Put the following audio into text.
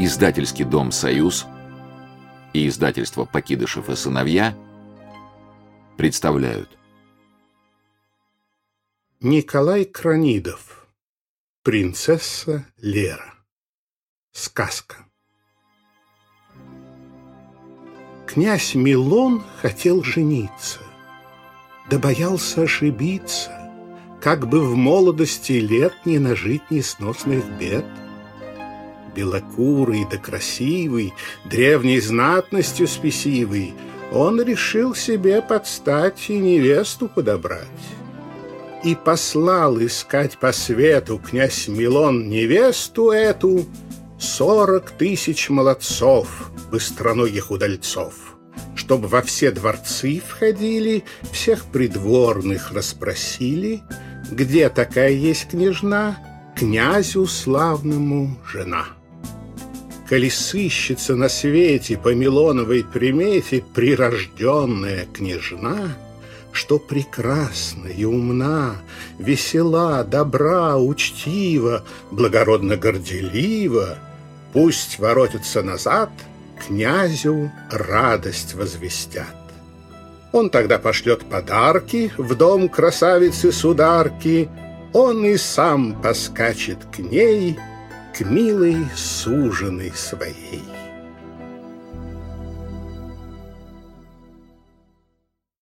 Издательский дом «Союз» и издательство «Покидышев и сыновья» представляют. Николай Кранидов. Принцесса Лера. Сказка. Князь Милон хотел жениться, да боялся ошибиться, как бы в молодости лет не нажить несносных бед — белокурый да красивый, древней знатностью спесивый, он решил себе подстать и невесту подобрать. И послал искать по свету князь Милон невесту эту сорок тысяч молодцов, быстроногих удальцов, чтобы во все дворцы входили, всех придворных расспросили, где такая есть княжна, князю славному жена. Коли на свете по Милоновой примете прирожденная княжна, что прекрасна и умна, весела, добра, учтива, благородно горделива, пусть воротятся назад, князю радость возвестят. Он тогда пошлет подарки в дом красавицы-сударки, он и сам поскачет к ней — к милой суженой своей.